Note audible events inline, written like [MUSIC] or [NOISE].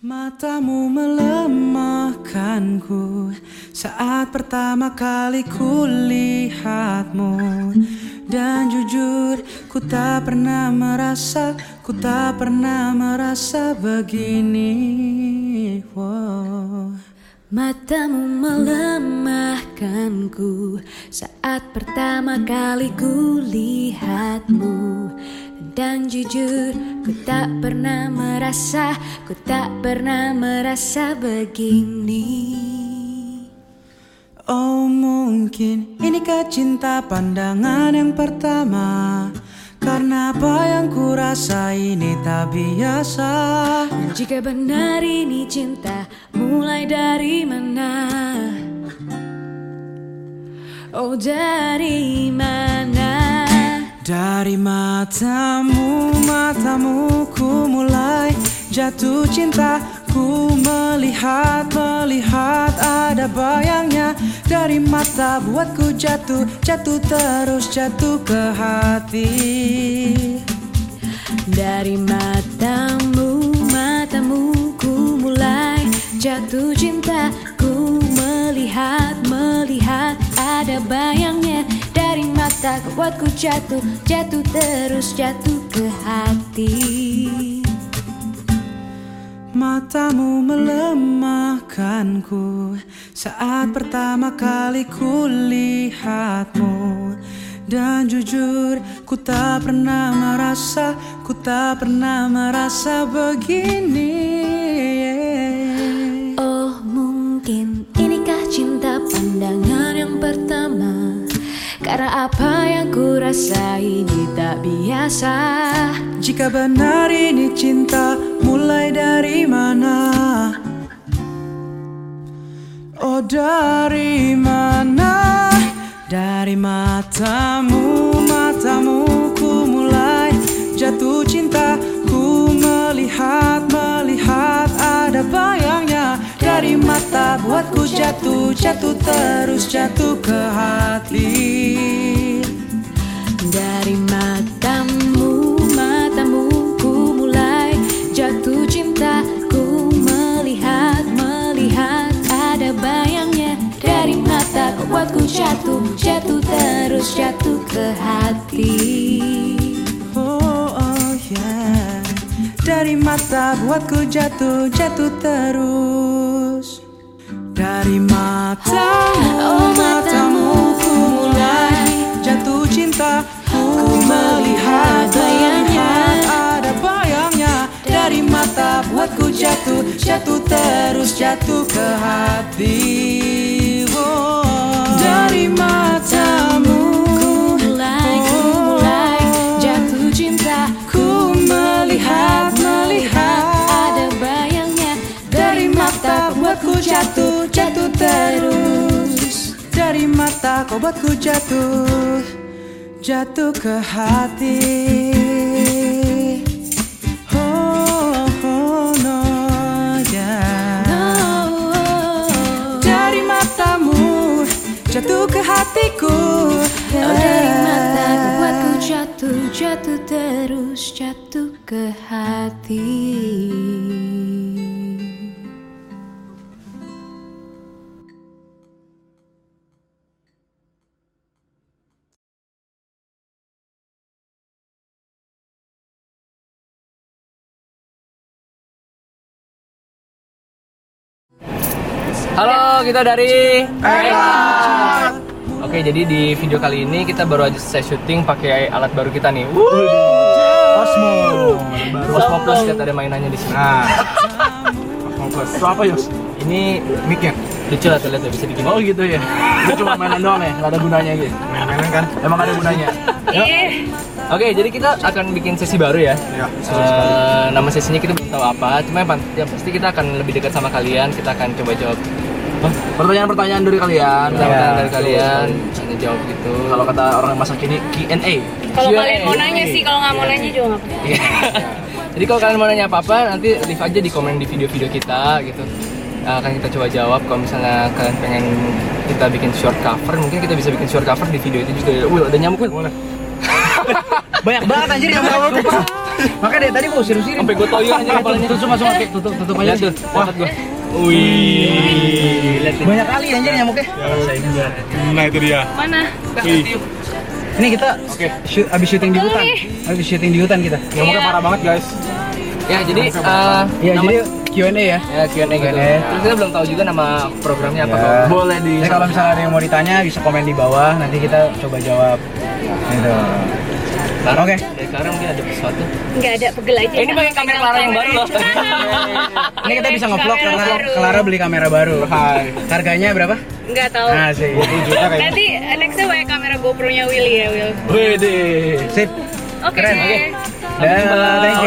Matamu melemahkanku saat pertama kali ku lihatmu Dan jujur ku tak pernah merasa, ku tak pernah merasa begini. Wow. Matamu melemahkanku saat pertama kali ku lihatmu dan jujur ku tak pernah merasa Ku tak pernah merasa begini. Oh mungkin inikah cinta pandangan yang pertama? Karena apa yang ku rasa ini tak biasa? Jika benar ini cinta mulai dari mana? Oh dari mana dari matamu, matamu ku mulai jatuh cinta. Ku melihat, melihat ada bayangnya. Dari mata buatku jatuh, jatuh terus jatuh ke hati. Dari matamu, matamu ku mulai jatuh cinta. Ku melihat, melihat ada bayangnya dari mata buatku jatuh Jatuh terus jatuh ke hati. Matamu melemahkanku Saat pertama kali ku lihatmu Dan jujur ku tak pernah merasa Ku tak pernah merasa begini. Oh mungkin inikah cinta pandangan yang pertama karena apa yang ku rasa ini tak biasa? Jika benar ini cinta mulai dari mana? Oh dari mana? Dari matamu, matamu ku mulai jatuh cinta. Ku melihat, melihat ada bayangnya. Dari mata buatku jatuh, jatuh terus jatuh ke hati mata buatku jatuh, jatuh terus jatuh ke hati. Oh, oh yeah. Dari mata buatku jatuh, jatuh terus. Dari matamu, Oh, matamu ku mulai jatuh cinta. Ku melihat, bayangnya. ada bayangnya. Dari mata buatku jatuh, jatuh terus jatuh ke hati. Oh. Buatku jatuh, jatuh terus. Dari mata kau buatku jatuh Jatuh ke hati hatiku. Oh, dari mata buatku jatuh, jatuh terus jatuh ke hati. Halo, kita dari Oke, jadi di video kali ini kita baru aja selesai syuting pakai alat baru kita nih. Osmo. Osmo Plus lihat ada mainannya di sini. Nah. Osmo Plus. Itu apa, Yos? Ini Mic-nya. lucu lah tuh lihat tuh, bisa digini. Oh gitu ya. Itu cuma mainan doang ya, nggak ada gunanya gitu. Mainan kan? Emang ada gunanya. Yuk. Oke, jadi kita akan bikin sesi baru ya. Ya, Eh, nama sesinya kita belum tahu apa, cuma yang pasti kita akan lebih dekat sama kalian. Kita akan coba jawab Pertanyaan-pertanyaan dari kalian. pertanyaan dari Ya, kalian, tanya jawab gitu. Kalau kata orang masa kini Q&A. Kalau kalian mau nanya sih, kalau nggak mau nanya juga nggak apa-apa. Iya. Jadi kalau kalian mau nanya apa-apa nanti leave aja di komen di video-video kita gitu. Nah, akan kita coba jawab kalau misalnya kalian pengen kita bikin short cover mungkin kita bisa bikin short cover di video itu juga ya. Wih ada nyamuk kan? Banyak banget anjir yang mau Makanya dari tadi gua usir-usirin. Sampai gue toyo aja kepalanya. Tutup masuk tutup tutup aja tuh, Wah, gue. Wih. Banyak kali anjir nyamuknya. Nah itu dia. Mana? Wih. Ini kita oke shoot, abis syuting di hutan. Abis syuting di hutan kita. Nyamuknya parah banget guys. Ya jadi eh, Iya, nama- jadi Q&A ya. ya Q&A gitu. Terus kita belum tahu juga nama programnya apa. Ya. Boleh di. Jadi kalau misalnya ada yang mau ditanya bisa komen di bawah, nanti kita coba jawab. Gitu. Sekarang, Oke. dari sekarang mungkin ada sesuatu. Enggak ada pegel aja. Eh, ini pakai kamera Clara yang baru loh. [LAUGHS] Ini kita bisa ngevlog karena baru. Clara beli kamera baru. Hai. Harganya berapa? Enggak tahu. Nah, sih. 20 juta kayaknya. Nanti nextnya pakai kamera GoPro-nya Willy ya, Will. Wede. Sip. Oke. Keren, oke. Dah, thank